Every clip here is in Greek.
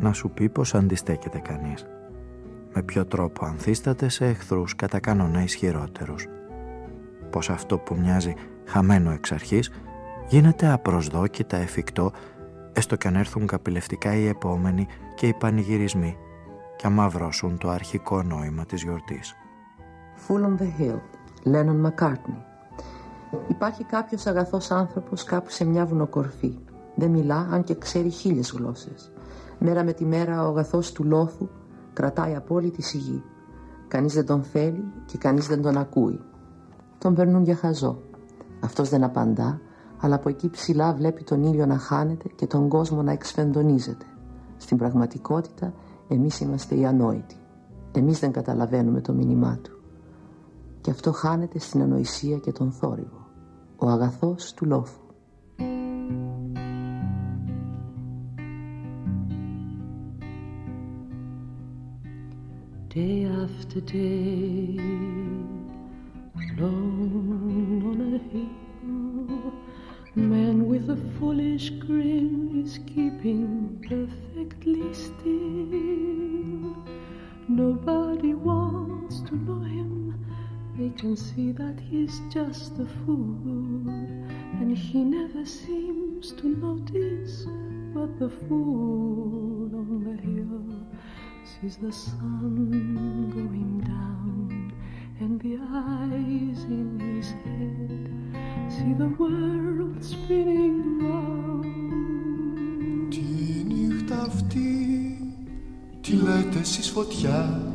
να σου πει πως αντιστέκεται κανείς. Με ποιο τρόπο ανθίσταται σε εχθρούς κατά κανόνα ισχυρότερους. Πως αυτό που μοιάζει χαμένο εξ αρχής γίνεται απροσδόκητα εφικτό έστω κι αν έρθουν καπηλευτικά οι επόμενοι και οι πανηγυρισμοί και αμαυρώσουν το αρχικό νόημα της γιορτής. Full on the hill, Lennon McCartney. Υπάρχει κάποιος αγαθός άνθρωπος κάπου σε μια βουνοκορφή. Δεν μιλά αν και ξέρει χίλιες γλώσσες. Μέρα με τη μέρα ο αγαθός του λόθου κρατάει απόλυτη σιγή. Κανείς δεν τον θέλει και κανείς δεν τον ακούει. Τον περνούν για χαζό. Αυτός δεν απαντά, αλλά από εκεί ψηλά βλέπει τον ήλιο να χάνεται και τον κόσμο να εξφεντονίζεται. Στην πραγματικότητα εμείς είμαστε οι ανόητοι. Εμείς δεν καταλαβαίνουμε το μήνυμά του. Και αυτό χάνεται στην ανοησία και τον θόρυβο. Ο αγαθός του λόφου. Day after day, alone on a hill. Man with a foolish grin is keeping perfectly still. Nobody wants to know him. They can see that he's just a fool, and he never seems to notice. But the fool sees the sun going down and the eyes in his head see the world spinning round. Τη νύχτα αυτή τι λέτε εσείς φωτιά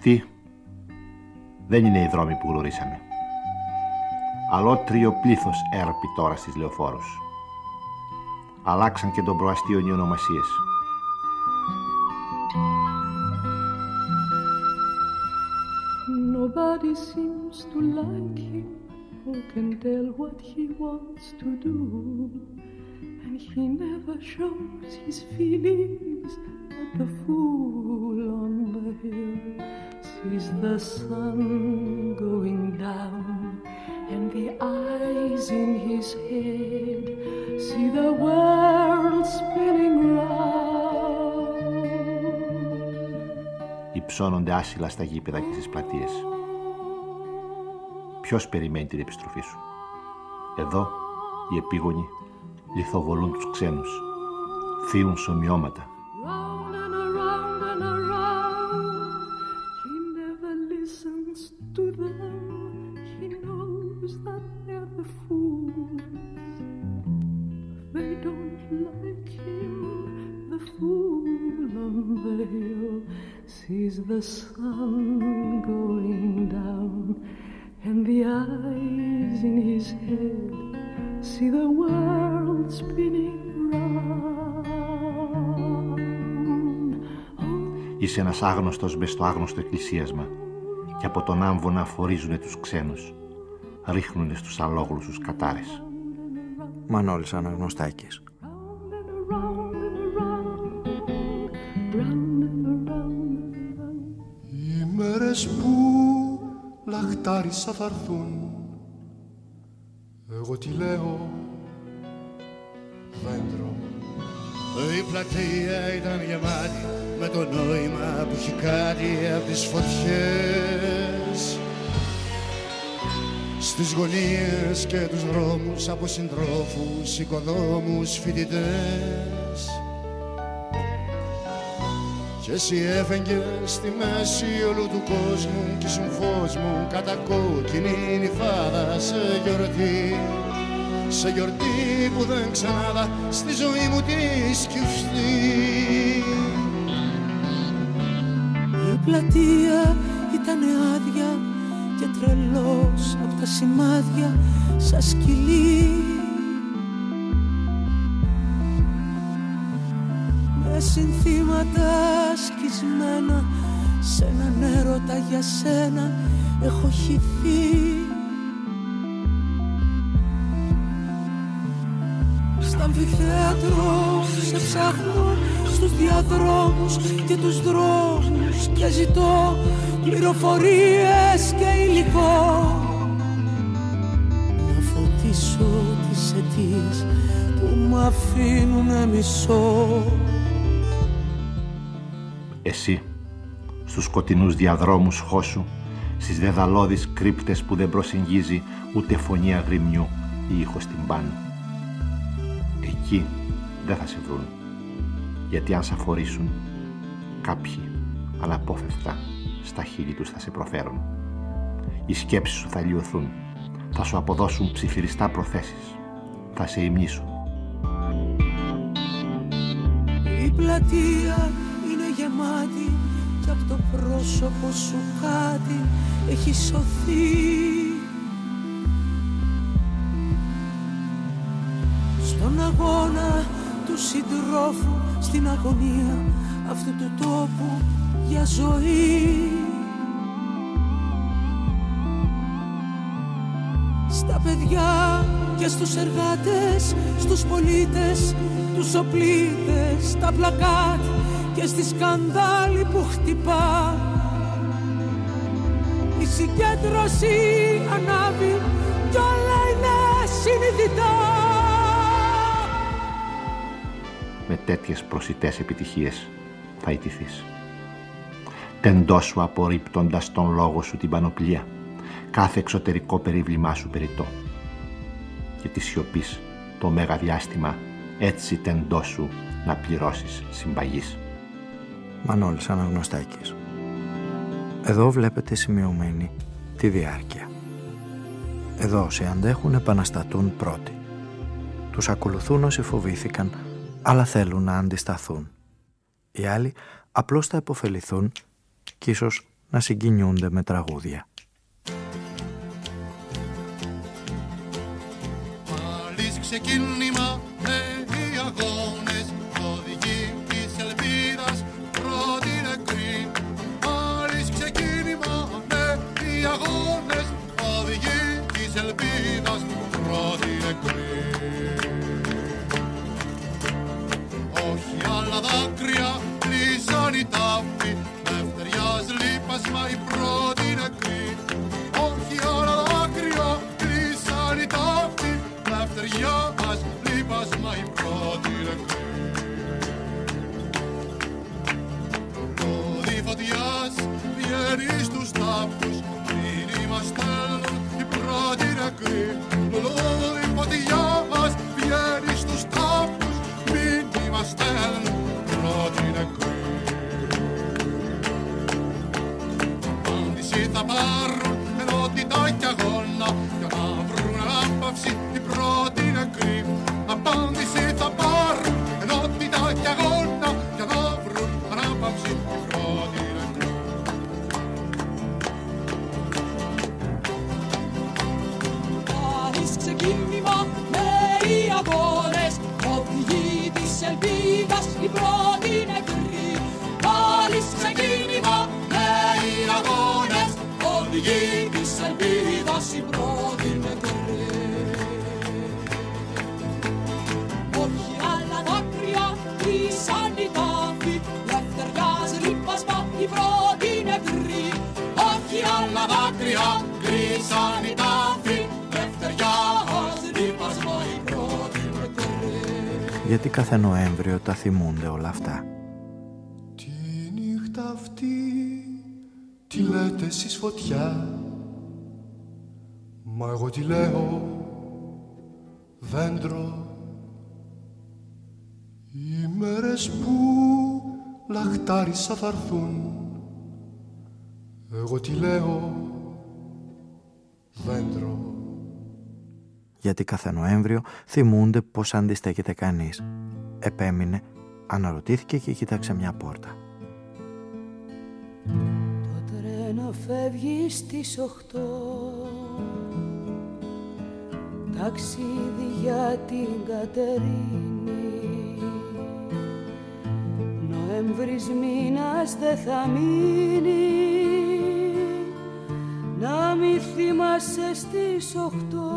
round. Αυτή δεν είναι η δρόμη που γνωρίσαμε. Αλότριο πλήθος έρπει τώρα στις λεωφόρους. Αλλάξαν και τον προαστίον οι ονομασίες. Nobody seems to like him or can tell what he wants to do. And he never shows his feelings, but the fool on the hill sees the sun going down, and the eyes in his head see the world spinning round. Υψώνονται άσυλα στα γήπεδα και στις πλατείες. Ποιος περιμένει την επιστροφή σου; Εδώ οι επίγονοι λιθοβολούν τους ξένους. Θείουν σωμιώματα. Είσαι ένας άγνωστος μες στο άγνωστο εκκλησίασμα και από τον άμβονα φορίζουνε τους ξένους. Ρίχνουνε στους αλόγλους τους κατάρες. Μανώλης Αναγνωστάκης. Οι μέρες που λαχτάρισα θα έρθουν Εγώ τι λέω πλατεία ήταν γεμάτη με το νόημα που έχει κάτι από τις φωτιές. Στις γωνίες και τους δρόμους από συντρόφους, οικοδόμους, φοιτητές. Και εσύ έφεγγες στη μέση όλου του κόσμου κι ήσουν φως μου κατά κόκκινη νυφάδα σε γιορτή σε γιορτή που δεν ξανάδα στη ζωή μου τη σκυφτεί Η πλατεία ήταν άδεια και τρελός από τα σημάδια σαν σκυλί με συνθήματα σκισμένα σε έναν έρωτα για σένα έχω χυθεί αμφιθέατρο σε ψάχνω στους διαδρόμους και τους δρόμους και ζητώ πληροφορίες και υλικό να φωτίσω τις αιτίες που μ' αφήνουν μισό Εσύ, στους σκοτεινούς διαδρόμους χώσου, στις δεδαλώδεις κρύπτες που δεν προσεγγίζει ούτε φωνή αγριμιού ή ήχος τυμπάνου. Εκεί δεν θα σε βρουν, γιατί αν σε αφορήσουν, κάποιοι αναπόφευκτα στα χείλη τους θα σε προφέρουν. Οι σκέψεις σου θα λιωθούν, θα σου αποδώσουν ψιθυριστά προθέσεις, θα σε υμνήσουν. Η πλατεία είναι γεμάτη και από το πρόσωπο σου κάτι έχει σωθεί Στον αγώνα του συντρόφου στην αγωνία αυτού του τόπου για ζωή. Στα παιδιά και στους εργάτες, στους πολίτες, τους οπλίτες, στα πλακάτ και στη σκανδάλη που χτυπά. Η συγκέντρωση ανάβει κι όλα είναι συνειδητά Με τέτοιες προσιτές επιτυχίες θα ιτηθείς. Τεντό σου απορρίπτοντας τον λόγο σου την πανοπλία, κάθε εξωτερικό περίβλημά σου περιττό. Και τη σιωπή το μέγα διάστημα έτσι τεντό σου να πληρώσεις συμπαγής. Μανώλης Αναγνωστάκης. Εδώ βλέπετε σημειωμένη τη διάρκεια. Εδώ όσοι αντέχουν επαναστατούν πρώτοι. Τους ακολουθούν όσοι φοβήθηκαν, αλλά θέλουν να αντισταθούν. Οι άλλοι απλώς θα υποφεληθούν και ίσως να συγκινιούνται με τραγούδια. Πάλι ξεκίνημα λίπας μα η πρώτη νεκρή Όχι άλλα δάκρυα κλείσαν οι τάφοι. Δευτεριάς λίπας μας η πρώτη νεκρή Πόδι φωτιάς βγαίνει στους τάφους. Μήνυμα στέλνουν οι πρώτοι νεκροί. Λουλούδι φωτιάς amar. Λέτε εσείς φωτιά Μα εγώ τη λέω δέντρο Οι μέρες που λαχτάρισα θα έρθουν Εγώ τη λέω δέντρο γιατί κάθε Νοέμβριο θυμούνται πως αντιστέκεται κανείς. Επέμεινε, αναρωτήθηκε και κοίταξε μια πόρτα. Το τρένο φεύγεις στις οχτώ. Ταξίδι για την Κατερίνη. Νοέμβρης μήνας δεν θα μείνει. Να μη θυμάσαι στις οχτώ.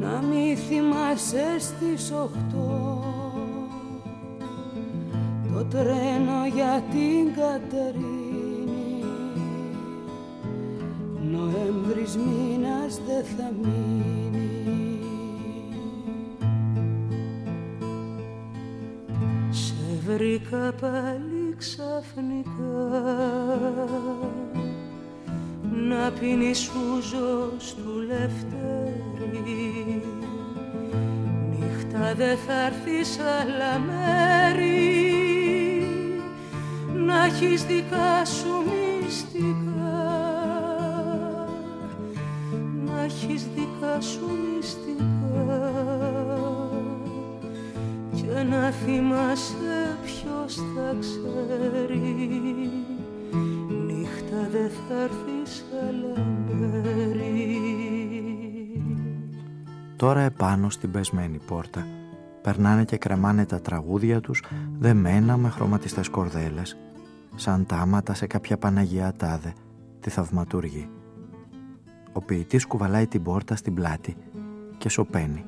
Να μη θυμάσαι στις οχτώ. το τρένο για την Κατερίνη. Νοέμβρης μήνας δεν θα μείνει. Σε βρήκα πάλι ξαφνικά. Να πίνεις ούζο του Λευτέρη. Νύχτα δε θα έρθεις άλλα μέρη. να έχεις δικά σου μυστικά. Να έχεις δικά σου μυστικά. Και να θυμάσαι ποιος θα ξέρει. Νύχτα δε θα έρθεις άλλα μέρη. Τώρα επάνω στην πεσμένη πόρτα. Περνάνε και κρεμάνε τα τραγούδια τους δεμένα με χρωματιστές κορδέλες σαν τάματα σε κάποια Παναγία Τάδε, τη θαυματούργη. Ο ποιητής κουβαλάει την πόρτα στην πλάτη και σωπαίνει.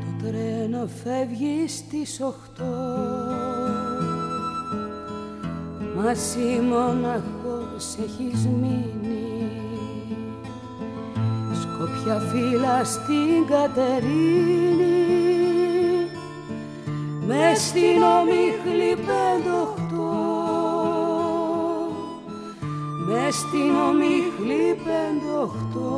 Το τρένο φεύγει στις οχτώ Μα εσύ μοναχός έχεις μείνει Σκοπιά φύλλα στην Κατερίνη. Μες στην ομίχλη πεντοχτώ. Μες στην ομίχλη πεντοχτώ.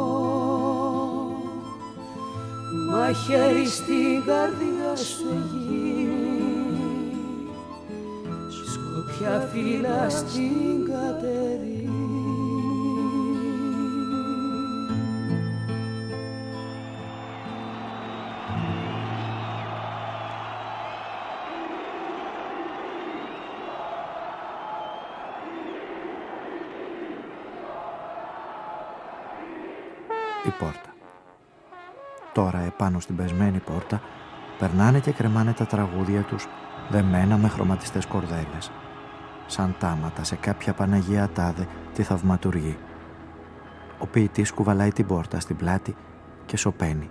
Μαχαίρι στην καρδιά σου γίνει σκοπιά φύλλα στην Κατερίνη Τώρα επάνω στην πεσμένη πόρτα περνάνε και κρεμάνε τα τραγούδια τους δεμένα με χρωματιστές κορδέλες σαν τάματα σε κάποια Παναγία Τάδε τη θαυματουργή. Ο ποιητής κουβαλάει την πόρτα στην πλάτη και σωπαίνει.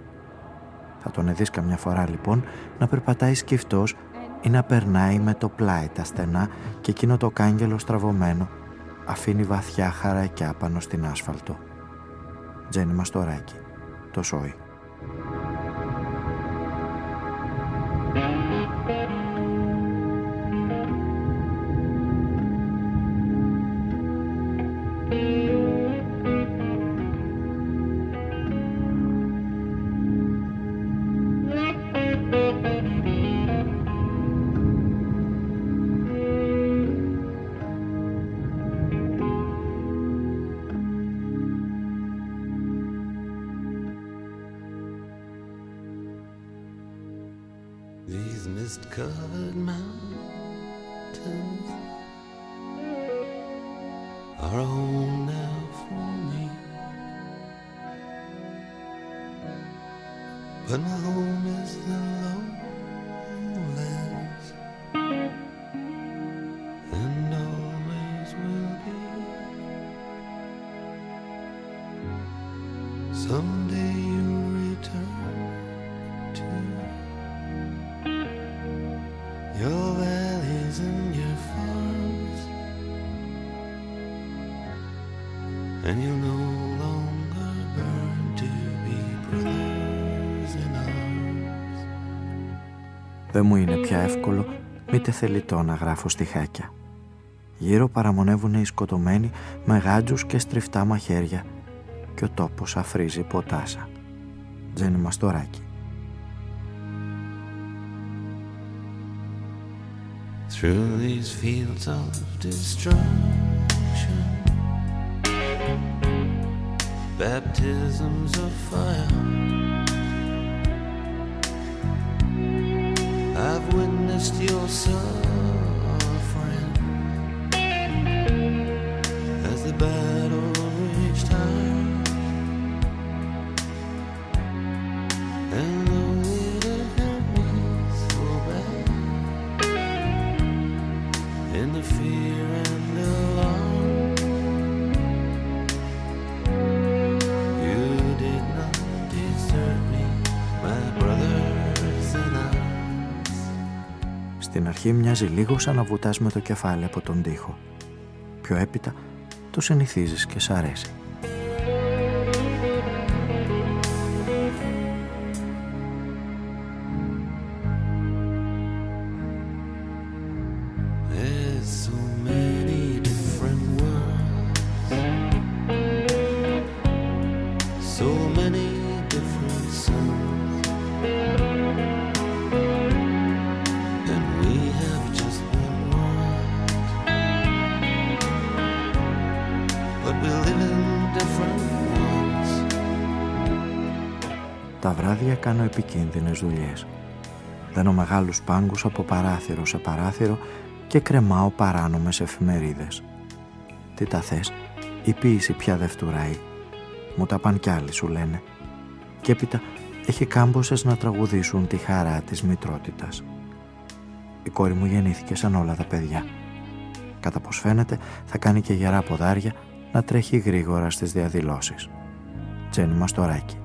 Θα τον δεις καμιά φορά λοιπόν να περπατάει σκυφτός ή να περνάει με το πλάι τα στενά και εκείνο το κάγκελο στραβωμένο αφήνει βαθιά χαρακιά πάνω στην άσφαλτο. Τζένι Μαστοράκη, το σόι. Are a home now for me. But my home is the lowlands Δεν μου είναι πια εύκολο μήτε θελητό να γράφω στιχάκια. Γύρω παραμονεύουν οι σκοτωμένοι με γάντζους και στριφτά μαχαίρια και ο τόπος αφρίζει ποτάσα. Τζένι Μαστοράκη. Through these fields of destruction, baptisms of fire. promised your son. Αρχή μοιάζει λίγο σαν να βουτάς με το κεφάλι από τον τοίχο. Πιο έπειτα το συνηθίζεις και σ' αρέσει. Τα βράδια κάνω επικίνδυνες δουλειές. Δένω μεγάλους πάγκους από παράθυρο σε παράθυρο και κρεμάω παράνομες εφημερίδες. Τι τα θες, η ποίηση πια δεν φτουράει. Μου τα παν κι άλλοι σου λένε. Και έπειτα έχει κάμποσες να τραγουδήσουν τη χαρά της μητρότητας. Η κόρη μου γεννήθηκε σαν όλα τα παιδιά. Κατά πως φαίνεται θα κάνει και γερά ποδάρια να τρέχει γρήγορα στις διαδηλώσεις. Τζένι Μαστοράκη.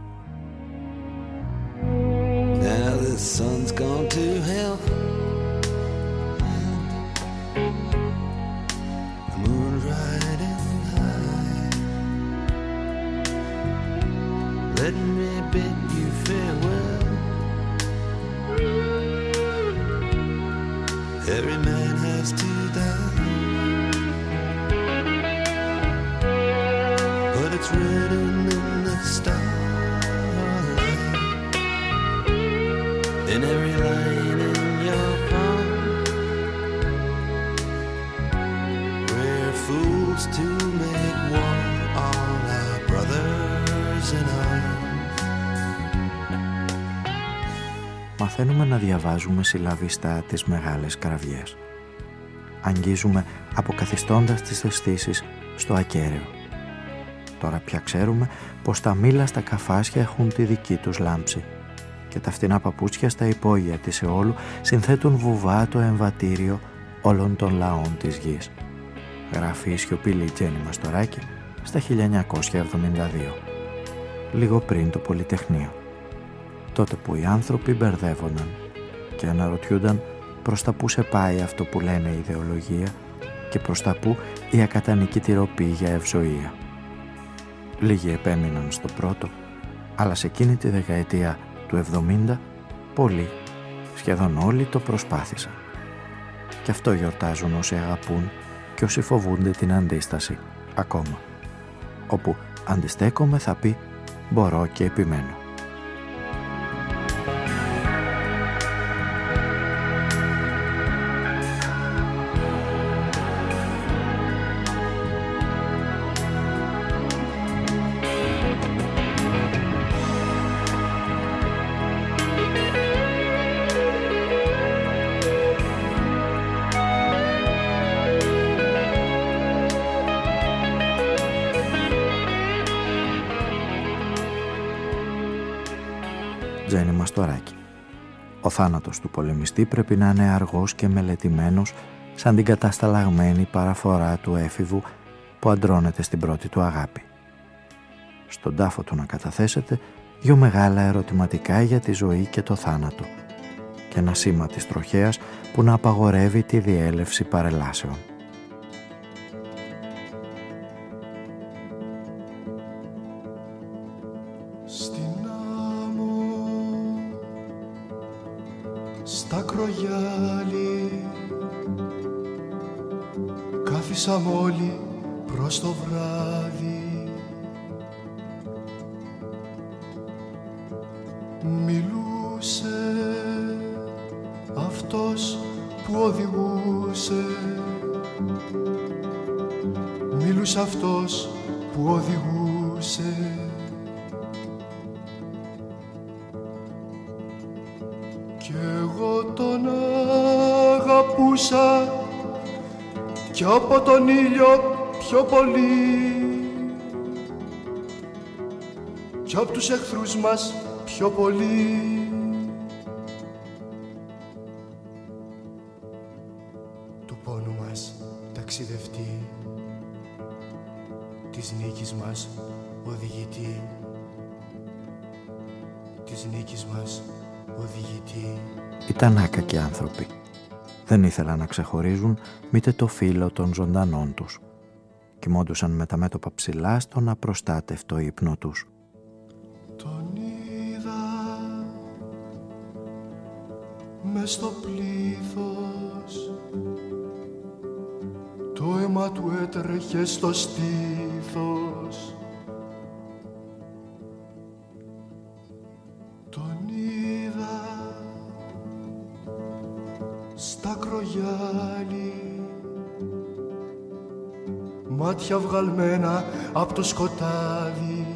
Sun's gone to hell. Μαθαίνουμε να διαβάζουμε συλλαβιστά τις μεγάλες κραυγές. Αγγίζουμε αποκαθιστώντας τις αισθήσεις στο ακέραιο. Τώρα πια ξέρουμε πως τα μήλα στα καφάσια έχουν τη δική τους λάμψη και τα φτηνά παπούτσια στα υπόγεια της Εόλου συνθέτουν βουβά το εμβατήριο όλων των λαών της γης. Γράφει η σιωπηλή Τζένι Μαστοράκη στα 1972, λίγο πριν το Πολυτεχνείο τότε που οι άνθρωποι μπερδεύονταν και αναρωτιούνταν προς τα που σε πάει αυτό που λένε η ιδεολογία και προς τα που η ακατανική ροπή για ευζοία. Λίγοι επέμειναν στο πρώτο, αλλά σε εκείνη τη δεκαετία του 70 πολλοί, σχεδόν όλοι το προσπάθησαν. Και αυτό γιορτάζουν όσοι αγαπούν και όσοι φοβούνται την αντίσταση ακόμα. Όπου αντιστέκομαι θα πει μπορώ και επιμένω. Θάνατος του πολεμιστή πρέπει να είναι αργός και μελετημένος σαν την κατασταλαγμένη παραφορά του έφηβου που αντρώνεται στην πρώτη του αγάπη. Στον τάφο του να καταθέσετε δυο μεγάλα ερωτηματικά για τη ζωή και το θάνατο και ένα σήμα της τροχέας που να απαγορεύει τη διέλευση παρελάσεων. Πιο πολύ. Κι από τους εχθρούς μας πιο πολύ. Του πόνου μας ταξιδευτή. Της νίκης μας οδηγητή. Της νίκης μας οδηγητή. Ήταν άκακοι άνθρωποι. Δεν ήθελαν να ξεχωρίζουν μήτε το φύλλο των ζωντανών τους. Κοιμόντουσαν με τα μέτωπα ψηλά στον απροστάτευτο ύπνο τους. Τον είδα μες στο πλήθος το αίμα του έτρεχε στο στήθος μάτια βγαλμένα από το σκοτάδι.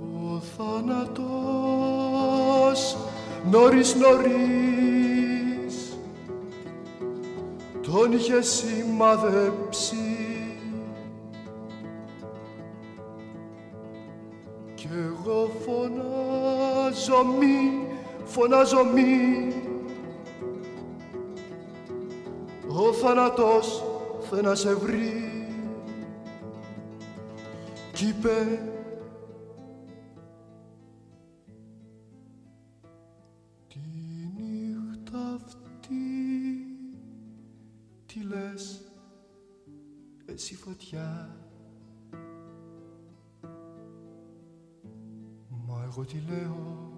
Ο θάνατος νωρίς νωρίς τον είχε σημαδέψει. Κι εγώ φωνάζω μη, φωνάζω μη θάνατος θε να σε βρει. Κι είπε Τη νύχτα αυτή τι λες εσύ φωτιά Μα εγώ τι λέω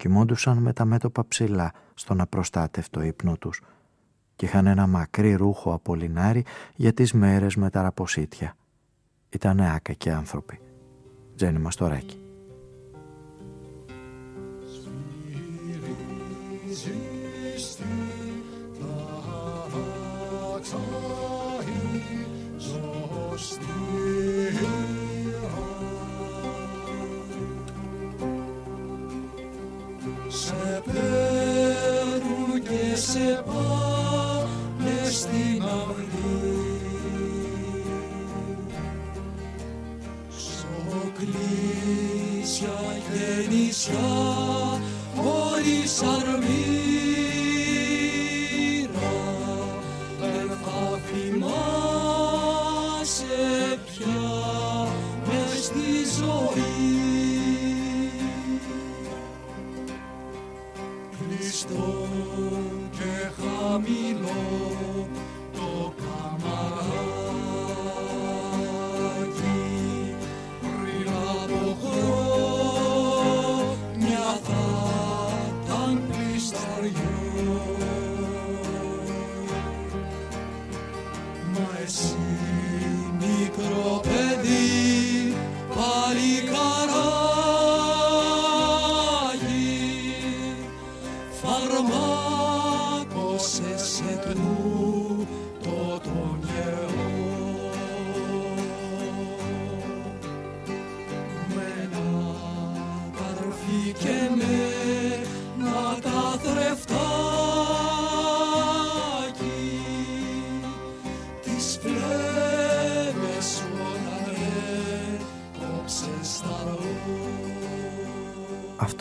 Κοιμόντουσαν με τα μέτωπα ψηλά στον απροστάτευτο ύπνο τους και είχαν ένα μακρύ ρούχο από λινάρι για τις μέρες με τα ραποσίτια. Ήτανε άκακοι άνθρωποι. Τζένι Μαστοράκη.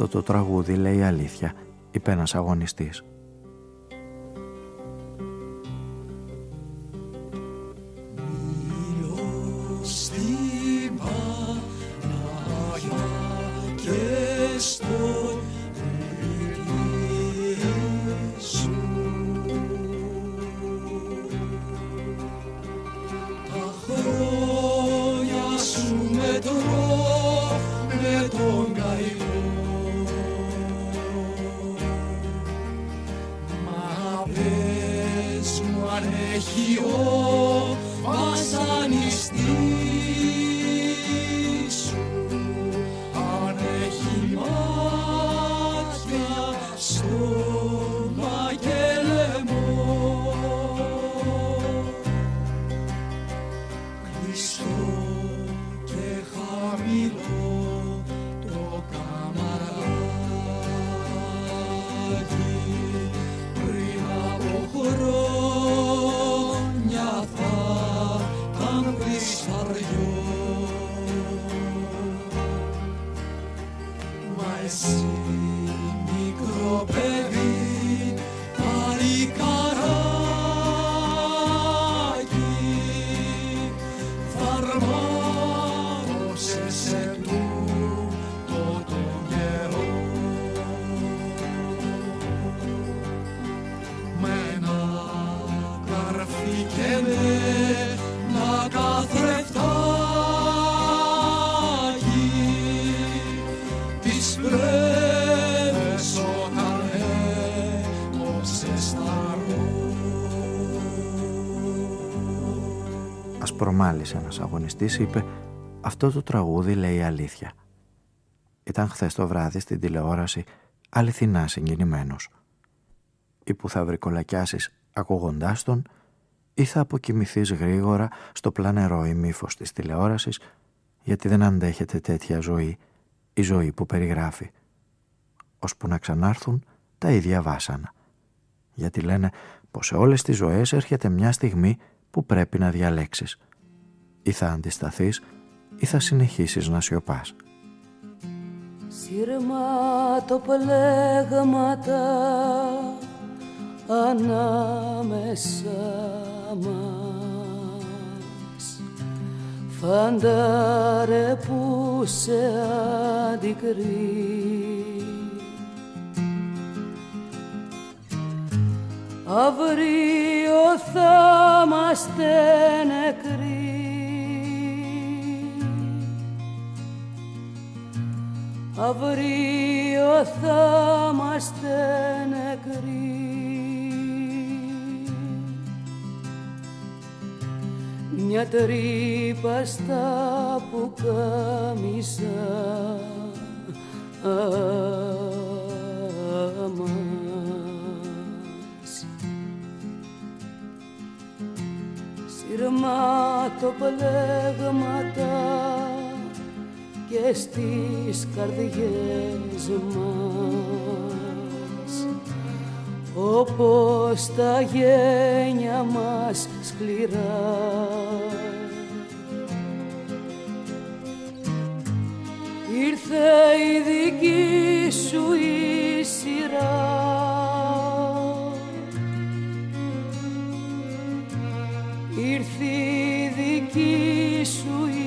Αυτό το τραγούδι λέει αλήθεια, είπε ένας αγωνιστής. Στην Παναγιά και στο Ασπρομάλης ένας αγωνιστής είπε «Αυτό το τραγούδι λέει αλήθεια». Ήταν χθες το βράδυ στην τηλεόραση αληθινά συγκινημένος. Ή που θα βρικολακιάσεις ακούγοντάς τον ή θα αποκοιμηθείς γρήγορα στο πλανερό ημίφος της τηλεόρασης γιατί δεν αντέχεται τέτοια ζωή, η ζωή που περιγράφει. Ώσπου να ξανάρθουν τα ίδια βάσανα. Γιατί λένε πως σε όλες τις ζωές έρχεται μια στιγμή που πρέπει να διαλέξεις. Ή θα αντισταθείς ή θα συνεχίσεις να σιωπάς. Σύρματοπλέγματα ανάμεσα μας. Φαντάρε που σε αντικρεί Αύριο θα είμαστε νεκροί Αύριο θα είμαστε νεκροί. Μια τρύπα στα πουκάμισα. Μας Σειρμάτοπλέγματα και στις καρδιές μας. Όπως τα γένια μας σκληρά. Ήρθε η δική σου η σειρά. Ήρθε η δική σου η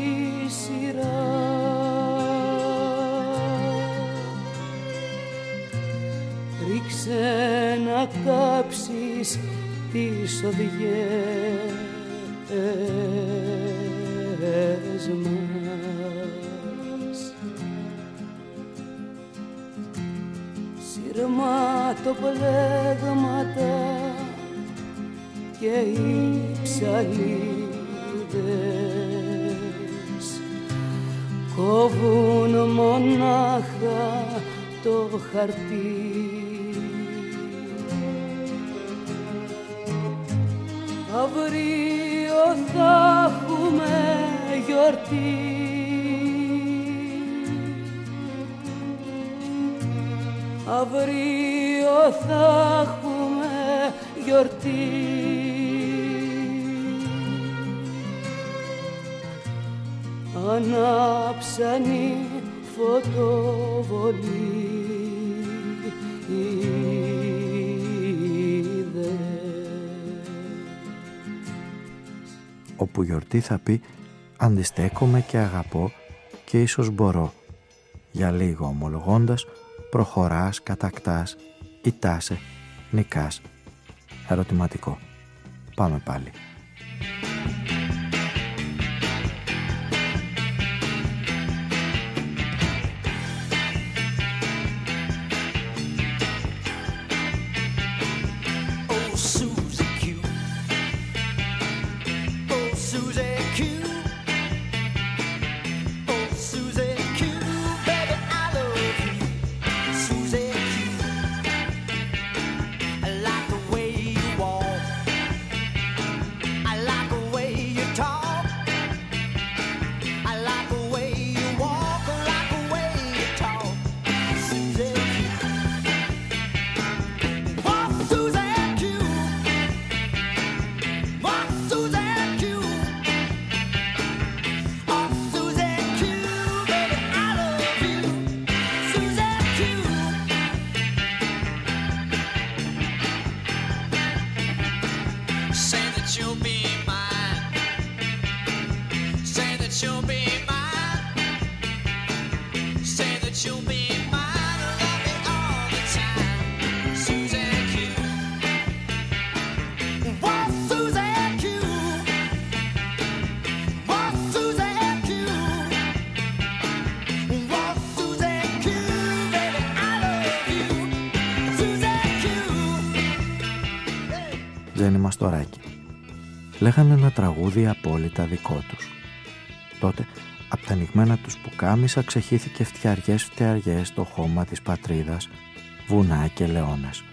ρίξε να κάψεις τις οδιές μας σειρμάτοπλέγματα και οι ψαλίδες. Κόβουν μονάχα το χαρτί Αύριο θα έχουμε γιορτή. Αύριο θα έχουμε γιορτή. Ανάψαν οι φωτοβολή Όπου γιορτή θα πει αντιστέκομαι και αγαπώ και ίσως μπορώ. Για λίγο ομολογώντας προχωράς, κατακτάς, ητάσαι, νικάς. Ερωτηματικό. Πάμε πάλι. Susie. Λέγανε ένα τραγούδι απόλυτα δικό τους. Τότε, από τα ανοιγμένα τους πουκάμισα ξεχύθηκε φτιαριές φτιαριές στο χώμα της πατρίδας, βουνά και λεώνες.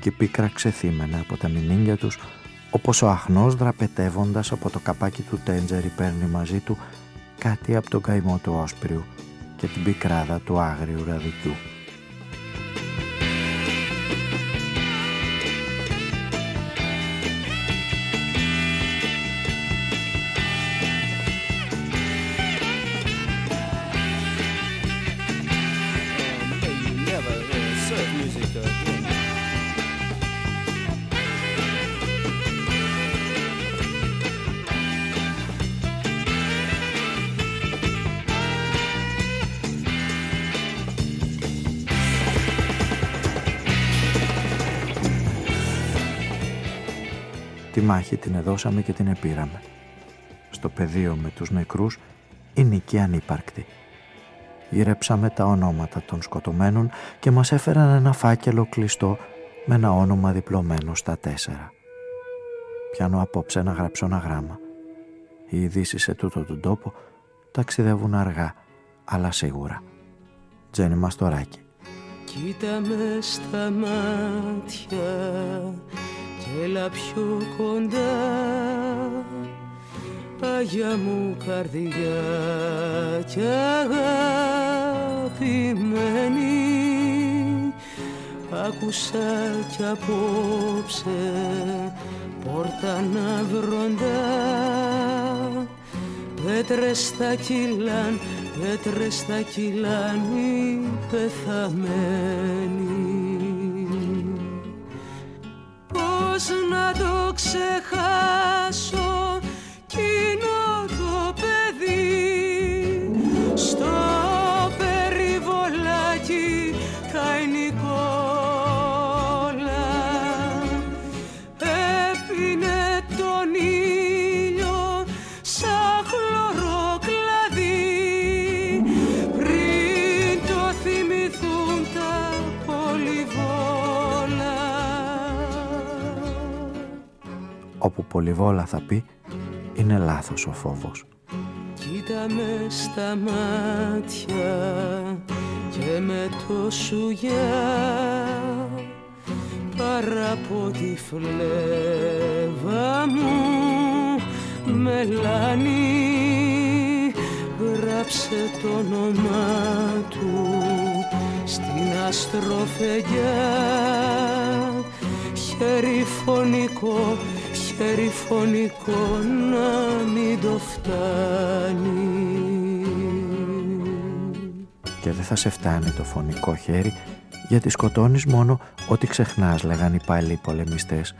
Και πίκρα ξεθύμενα από τα μηνύγκια τους, όπως ο αχνός δραπετεύοντας από το καπάκι του τέντζερι παίρνει μαζί του κάτι από τον καημό του όσπριου και την πικράδα του άγριου ραδικιού. Μάχη την εδώσαμε και την επήραμε. Στο πεδίο με τους νεκρούς η νίκη ανύπαρκτη. Γυρέψαμε τα ονόματα των σκοτωμένων και μας έφεραν ένα φάκελο κλειστό με ένα όνομα διπλωμένο στα τέσσερα. Πιάνω απόψε να γράψω ένα γράμμα. Οι ειδήσεις σε τούτο τον τόπο ταξιδεύουν αργά, αλλά σίγουρα. Τζένι Μαστοράκη. Κοίτα μες στα μάτια έλα πιο κοντά Αγιά μου καρδιά κι αγαπημένη. Άκουσα κι απόψε πόρτα να βροντά Πέτρες θα κυλάν, πέτρες θα κυλάν οι πεθαμένοι πώς να το ξεχάσω; Κοινό το παιδί. Στο όπου πολυβόλα θα πει είναι λάθος ο φόβος. Κοίτα με στα μάτια και με το σουγιά παρά από τη φλέβα μου μελάνι γράψε το όνομά του στην αστροφεγιά χέρι φωνικό περιφωνικό να μην το φτάνει και δεν θα σε φτάνει το φωνικό χέρι γιατί σκοτώνεις μόνο ό,τι ξεχνάς λέγαν οι παλιοί πολεμιστές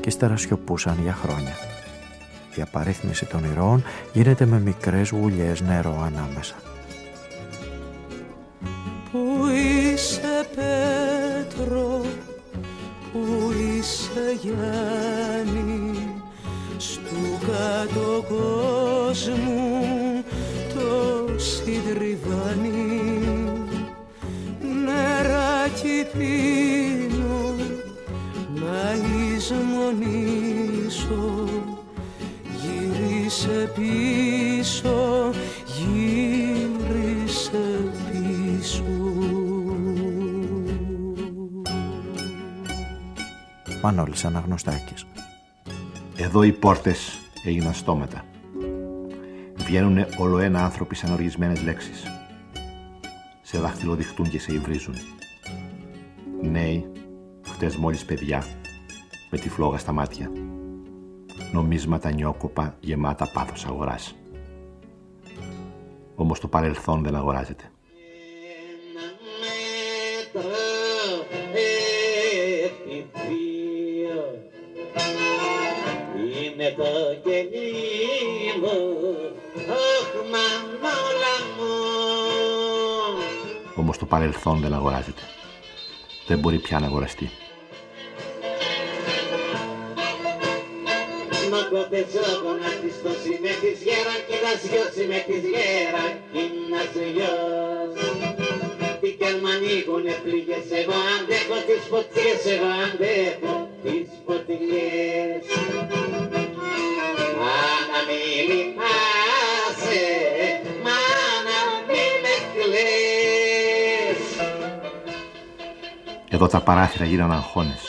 και ύστερα σιωπούσαν για χρόνια. Η απαρίθμηση των ηρώων γίνεται με μικρές γουλιές νερό ανάμεσα. Πού είσαι Πέτρο, πού είσαι Γιάννη, στου κάτω κόσμου το συντριβάνι. Νεράκι πίνω να εισμονήσω. Γύρισε πίσω γύρισε πίσω. Μανώλης Αναγνωστάκης Εδώ οι πόρτες έγιναν στόματα. Βγαίνουν όλο ένα άνθρωποι σαν οργισμένες λέξεις. Σε δαχτυλοδειχτούν και σε υβρίζουν. Νέοι, χτες μόλις παιδιά, με τη φλόγα στα μάτια. Νομίσματα νιόκοπα γεμάτα πάθος αγοράς. Όμως το παρελθόν δεν αγοράζεται. Όμως το παρελθόν δεν αγοράζεται. Δεν μπορεί πια να αγοραστεί. Τα παράθυρα γίνανε αγχώνες.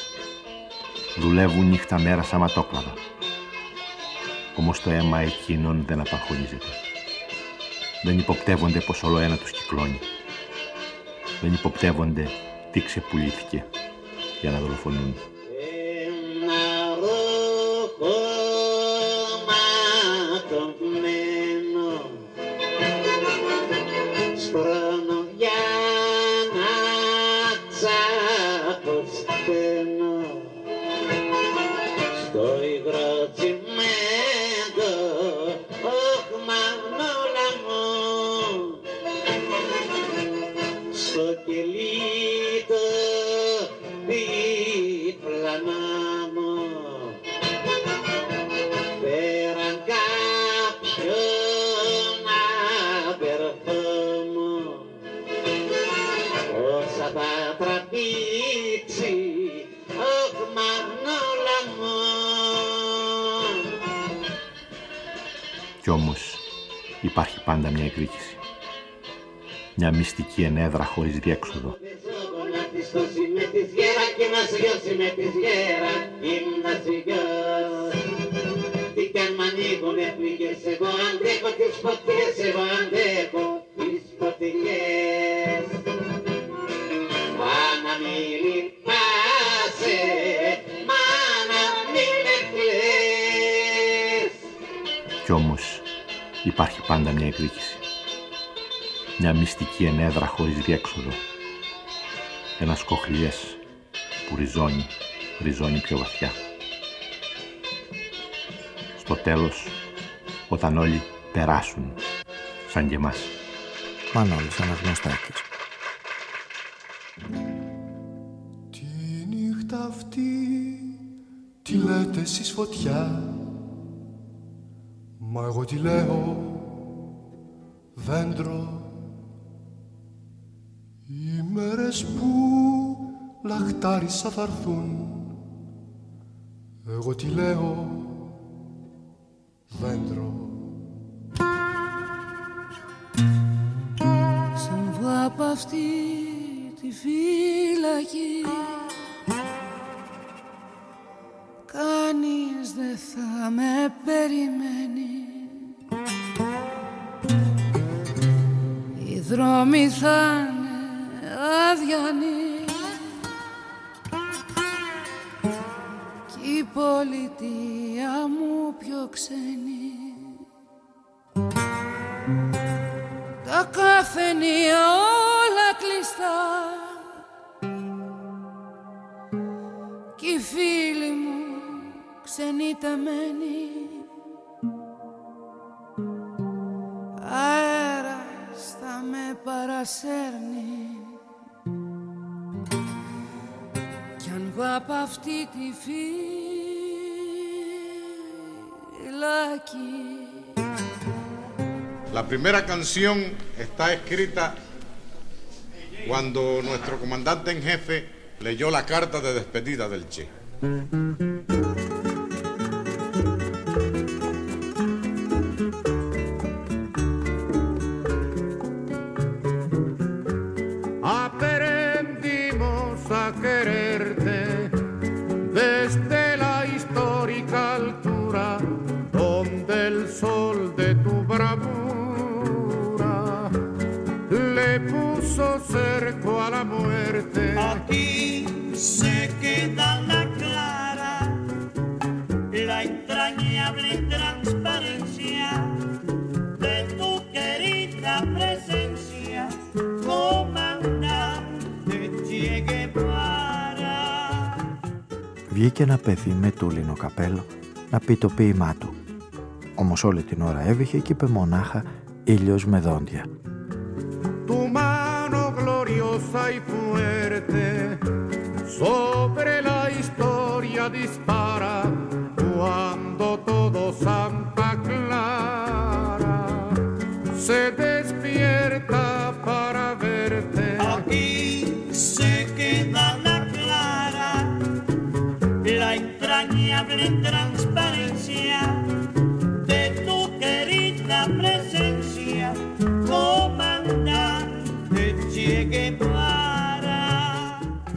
Δουλεύουν νύχτα μέρα σαν ματόκλαδα. Όμως το αίμα εκείνων δεν απαγχωνίζεται. Δεν υποπτεύονται πως όλο ένα τους κυκλώνει. Δεν υποπτεύονται τι ξεπουλήθηκε για να δολοφονούν. Υπάρχει πάντα μια εκδίκηση. Μια μυστική ενέδρα χωρίς διέξοδο. να της δώσει με της γέρα και να σιώσει με της γέρα και να σιώσει. Τι κι αν μ' ανοίγουνε πληγές εγώ αντέχω τις φωτιές εγώ αντέχω τις φωτιές. Υπάρχει πάντα μια εκδίκηση. Μια μυστική ενέδρα χωρίς διέξοδο. Ένας κοχλιές που ριζώνει, ριζώνει πιο βαθιά. Στο τέλος, όταν όλοι περάσουν, σαν και εμάς. Μανώλης Αναγνωστάκης Τη νύχτα αυτή τη λέτε εσείς φωτιά; Μα εγώ τη λέω δέντρο. Οι μέρες που λαχτάρισα θα έρθουν. Εγώ τη λέω δέντρο. Σαν βγω από αυτή τη φύλακη Κανείς δεν θα με περιμένει δρόμοι θα είναι αδιανοί. Κι η πολιτεία μου πιο ξένη. Τα καφενεία ευχάριστα κι οι φίλοι μου ξενιτεμένοι αέρας θα με παρασέρνει κι αν βγω από αυτή τη φυλακή La primera canción está escrita cuando nuestro comandante en jefe leyó la carta de despedida del Che. Puso cerco a la muerte. Aquí se queda la clara, la entrañable transparencia de tu querida presencia, comandante Che Guevara. Βγήκε ένα παιδί με τούλινο καπέλο να πει το ποίημά του. Όμως όλη την ώρα έβηχε και είπε μονάχα ήλιος με δόντια. Y fuerte sobre la historia dispara cuando todo Santa Clara se despierta para verte. Aquí se queda la clara, la entrañable transparencia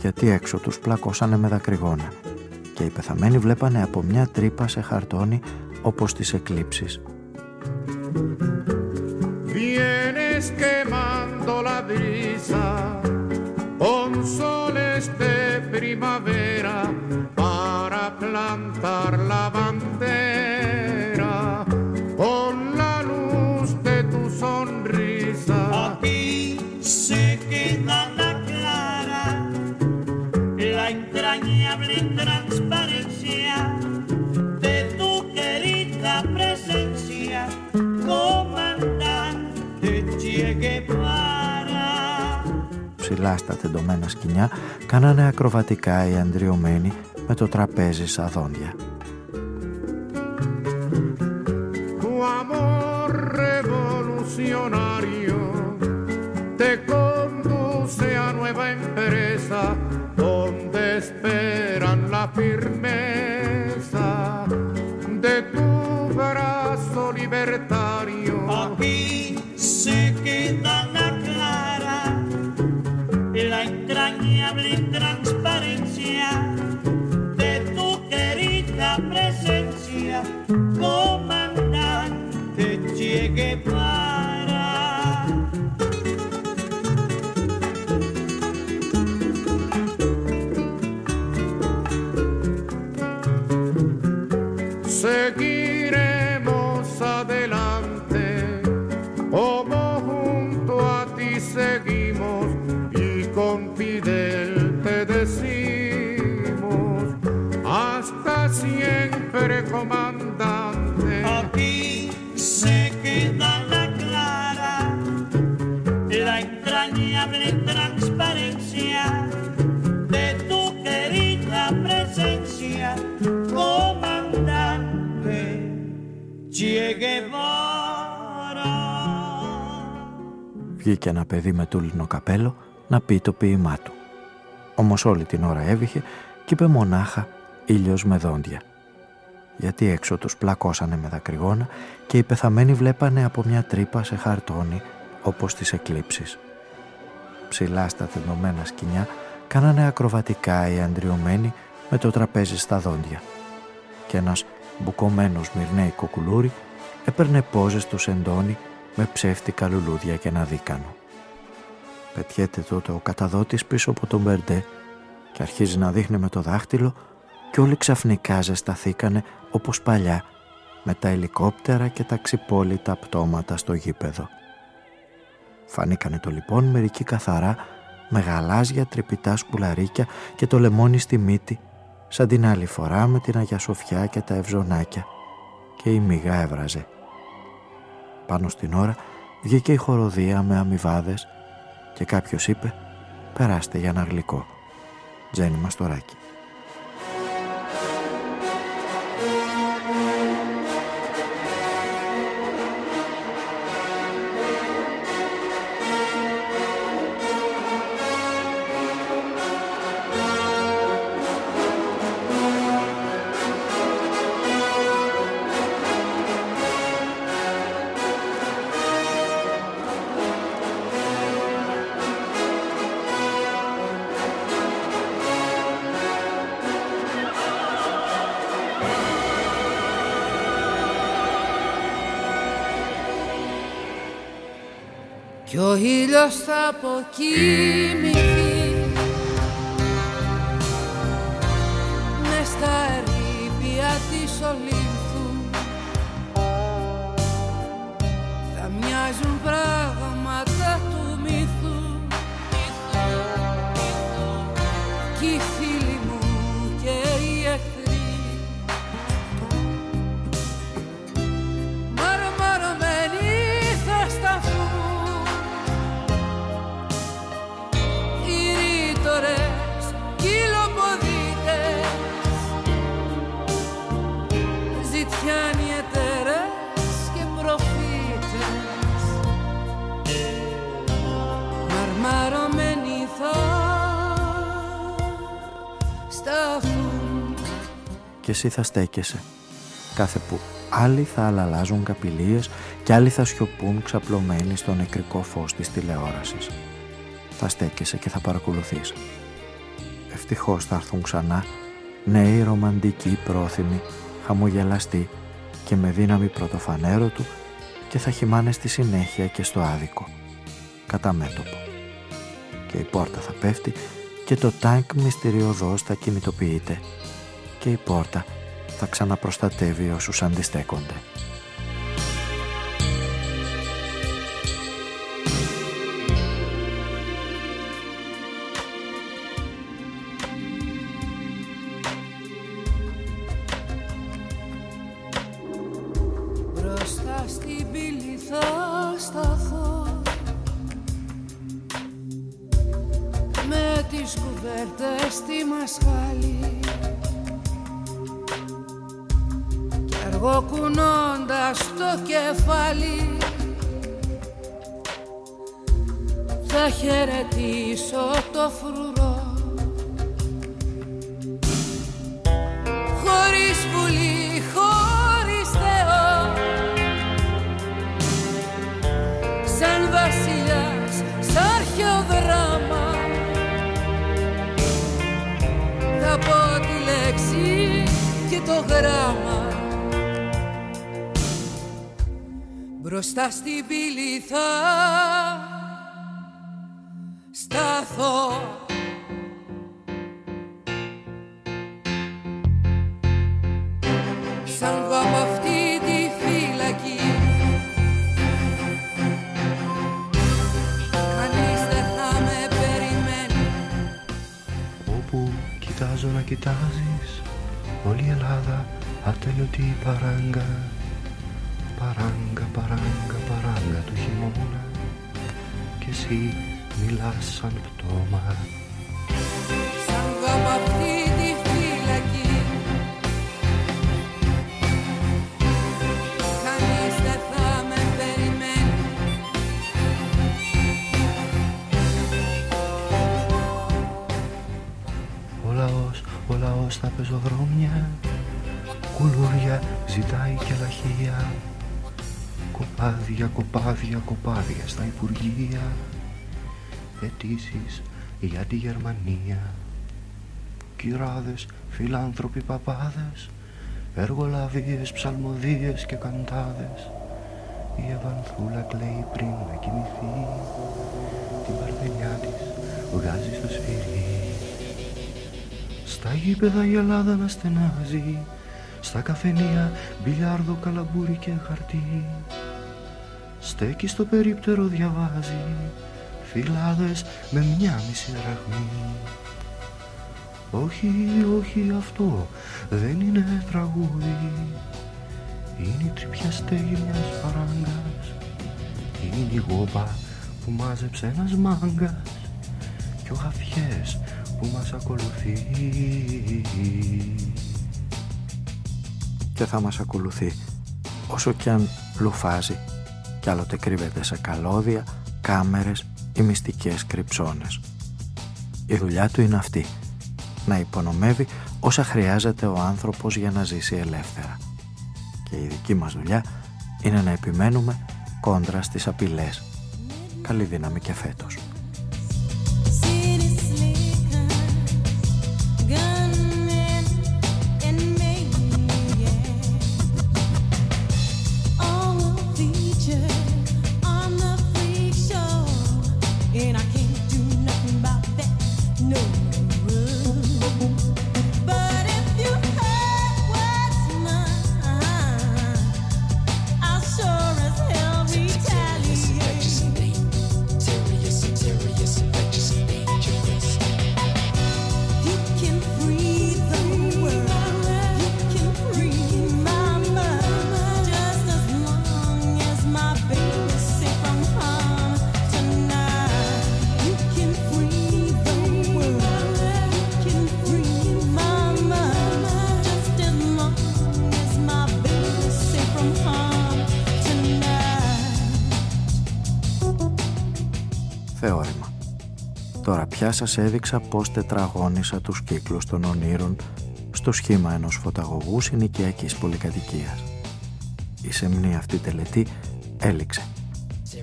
γιατί έξω τους πλακώσανε με δακρυγόνα και οι πεθαμένοι βλέπανε από μια τρύπα σε χαρτόνι όπως τις εκλήψεις. Vienes quemando la brisa con soles de primavera para plantar la bandera entrañable transparencia de tu querida presencia, comandante Che Guevara. Ψηλά στα τεντωμένα σκοινιά κάνανε ακροβατικά οι αντριωμένοι με το τραπέζι σαν δόντια. Tu amor revolucionario te conduce a nueva la firmeza de tu brazo libertario. Aquí se queda la clara, la entrañable transparencia Βγήκε ένα παιδί με τούλινο καπέλο να πει το ποίημά του. Όμως όλη την ώρα έβηχε και είπε μονάχα ήλιος με δόντια. Γιατί έξω τους πλακώσανε με δακρυγόνα και οι πεθαμένοι βλέπανε από μια τρύπα σε χαρτόνι όπως τις εκλήψεις. Ψηλά στα τεντωμένα σκοινιά κάνανε ακροβατικά οι αντριωμένοι με το τραπέζι στα δόντια. Και ένας μπουκωμένος μυρνέικο κουλούρι έπαιρνε πόζες στο σεντόνι με ψεύτικα λουλούδια και ένα δίκανο. Πετιέται τότε ο καταδότης πίσω από τον Μπερντέ και αρχίζει να δείχνει με το δάχτυλο και όλοι ξαφνικά ζεσταθήκανε όπως παλιά με τα ελικόπτερα και τα ξυπόλυτα πτώματα στο γήπεδο. Φανήκανε το λοιπόν μερικοί καθαρά με γαλάζια τρυπητά σκουλαρίκια και το λεμόνι στη μύτη, σαν την άλλη φορά με την Αγία Σοφιά και τα ευζωνάκια και η μηγά έβραζε. Πάνω στην ώρα βγήκε η χοροδία με αμοιβάδες και κάποιος είπε «Περάστε για ένα γλυκό». Τζένι Μαστοράκη. Ο ήλιος θα αποκοιμηθεί και εσύ θα στέκεσαι. Κάθε που άλλοι θα αλλάζουν καπηλίες και άλλοι θα σιωπούν ξαπλωμένοι στο νεκρικό φως της τηλεόρασης. Θα στέκεσαι και θα παρακολουθείς. Ευτυχώς θα έρθουν ξανά νέοι ρομαντικοί πρόθυμοι, χαμογελαστοί και με δύναμη πρωτοφανέρωτου και θα χυμάνε στη συνέχεια και στο άδικο, κατά μέτωπο. Και η πόρτα θα πέφτει και το τάγκ μυστηριωδώς θα κινητοποιείται και η πόρτα θα ξαναπροστατεύει όσους αντιστέκονται. Κοιτάζω να κοιτάζεις. Όλη η Ελλάδα ατέλειωτη παράγκα. Παράγκα, παράγκα, παράγκα του χειμώνα. Κι εσύ μιλάς σαν πτώμα. Σαν βγω Κοπάδια, κοπάδια, κοπάδια στα Υπουργεία. Αιτήσεις για τη Γερμανία. Κυράδες, φιλάνθρωποι παπάδες. Εργολαβίες, ψαλμοδίες και καντάδες. Η Ευανθούλα κλαίει πριν να κοιμηθεί. Την παρθενιά της βγάζει στο σφυρί Στα γήπεδα η Ελλάδα να στενάζει Στα καφενεία μπιλιάρδο, καλαμπούρι και χαρτί Στέκει στο περίπτερο διαβάζει. Φυλάδες με μια μισή ραχμή όχι, όχι αυτό δεν είναι τραγούδι. Είναι η τρυπιά στέγη μιας παράγκας Είναι η γόμπα που μάζεψε ένας μάγκας. Και ο γαφιές που μας ακολουθεί. Και θα μας ακολουθεί όσο κι αν λουφάζει κι άλλοτε κρύβεται σε καλώδια, κάμερες ή μυστικές κρυψώνες. Η δουλειά του είναι αυτή – να υπονομεύει όσα χρειάζεται ο άνθρωπος για να ζήσει ελεύθερα. Και η δική μας δουλειά είναι να επιμένουμε κόντρα στις απειλές. Καλή δύναμη και φέτος. Πια σας έδειξα πως τετραγώνησα τους κύκλους των ονείρων στο σχήμα ενός φωταγωγού συνοικιακής πολυκατοικίας. Η σεμνή αυτή τελετή έληξε.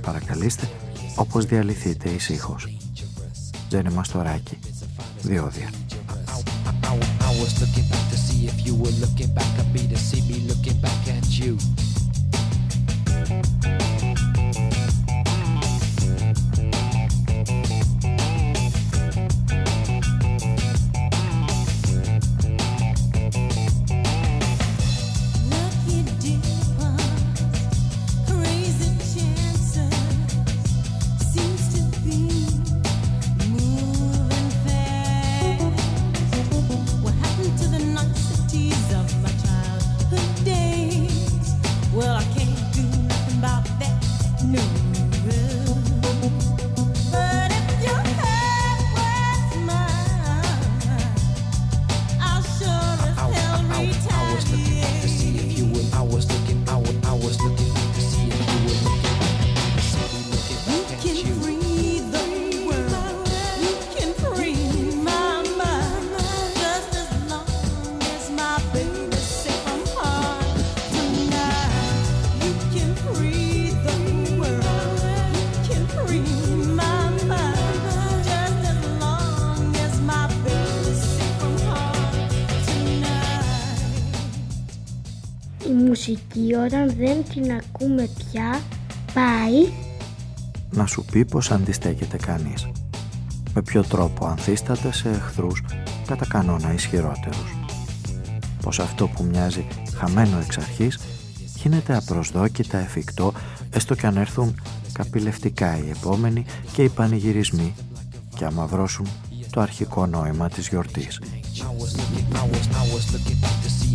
Παρακαλείστε όπως διαλυθείτε ησύχως. Τζένι Μαστοράκη, διόδια. μουσική όταν δεν την ακούμε πια πάει να σου πει πως αντιστέκεται κανείς. Με ποιο τρόπο ανθίσταται σε εχθρούς κατά κανόνα ισχυρότερους. Πως αυτό που μοιάζει χαμένο εξ αρχής γίνεται απροσδόκητα εφικτό έστω κι αν έρθουν καπηλευτικά οι επόμενοι και οι πανηγυρισμοί και αμαυρώσουν το αρχικό νόημα της γιορτής.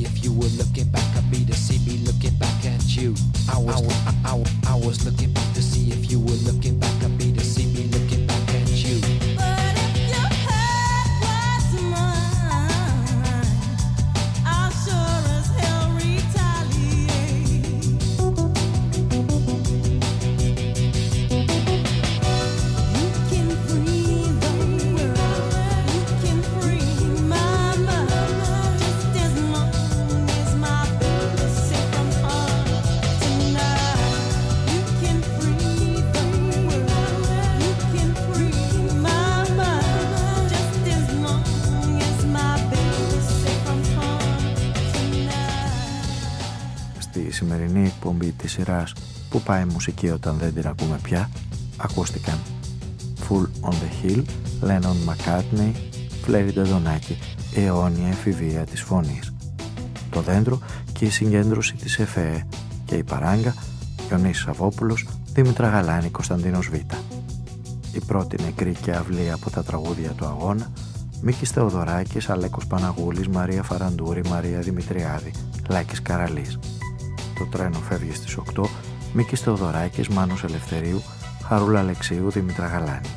if you were looking back at me to you. I was, I, I, I was looking back to see if you were looking back πάει μουσική όταν δεν την ακούμε πια ακούστηκαν Full on the Hill, Lennon McCartney, Φλέρι Ντοντονάκη, αιώνια εφηβεία της φωνής. Το δέντρο και η συγκέντρωση της ΕΦΕΕ και η παράγκα Ιωνής Σαββόπουλος, Δήμητρα Γαλάνη, Κωνσταντίνος Β. η πρώτη νεκρή και αυλή από τα τραγούδια του αγώνα, Μίκης Θεοδωράκης, Αλέκος Παναγούλης, Μαρία Φαραντούρη, Μαρία Δημητριάδη, Λάκης Καραλής. Το τρένο φεύγει στις 8, Μίκης Θεοδωράκης, Μάνος Ελευθερίου, Χαρούλα Αλεξίου, Δήμητρα Γαλάνη.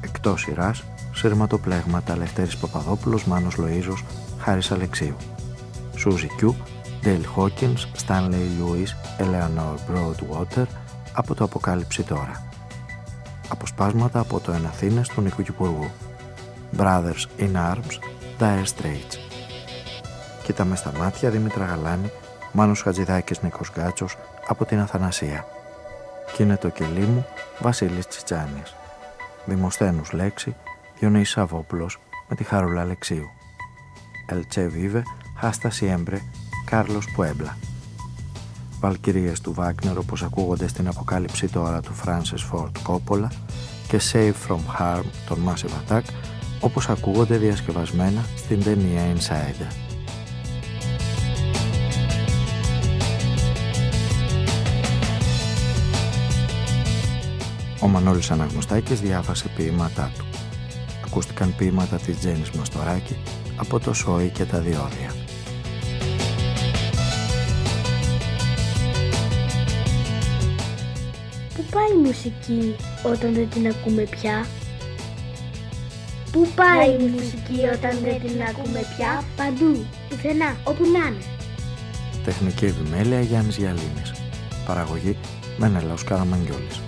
Εκτός σειράς, σειρματοπλέγματα Λευτέρης Παπαδόπουλος, Μάνος Λοΐζος, Χάρης Αλεξίου. Σούζι Κιού, Ντέιλ Χόκκινς, Στάνλεϊ Λιούις, Ελεανόρ Broadwater, από το Αποκάλυψη τώρα. Αποσπάσματα από το Εναθήνες του Νίκου Κυπουργού. Brothers in Arms, Dire Straits. Κοίτα με στα μάτια Δήμητρα Γαλάνη, Μάνος Χατζηδάκης Νίκος Γκάτσος από την Αθανασία. Κι είναι το κελί μου Βασίλης Τσιτσάνης. Δημοσθένους λέξη Διονύης Σαββόπουλος με τη Χαρούλα Αλεξίου. Ελτσέ Βίβε, Χάστα Σιέμπρε, Κάρλος Πουέμπλα. Βαλκυρίες του Βάγνερ όπως ακούγονται στην αποκάλυψη τώρα του Francis Ford Coppola και Save From Harm των Massive Attack όπως ακούγονται διασκευασμένα στην ταινία Insider. Ο Μανώλης Αναγνωστάκης διάβασε ποίηματά του. Ακούστηκαν ποίηματα της Τζένης Μαστοράκη από το Σόι και τα Διόδια. Πού πάει η μουσική όταν δεν την ακούμε πια; Πού πάει η μουσική όταν δεν την ακούμε πια; Παντού, πουθενά, όπου να είναι. Τεχνική επιμέλεια Γιάννης Γιαλίνης. Παραγωγή Μενέλαος Καραμαγγιόλης.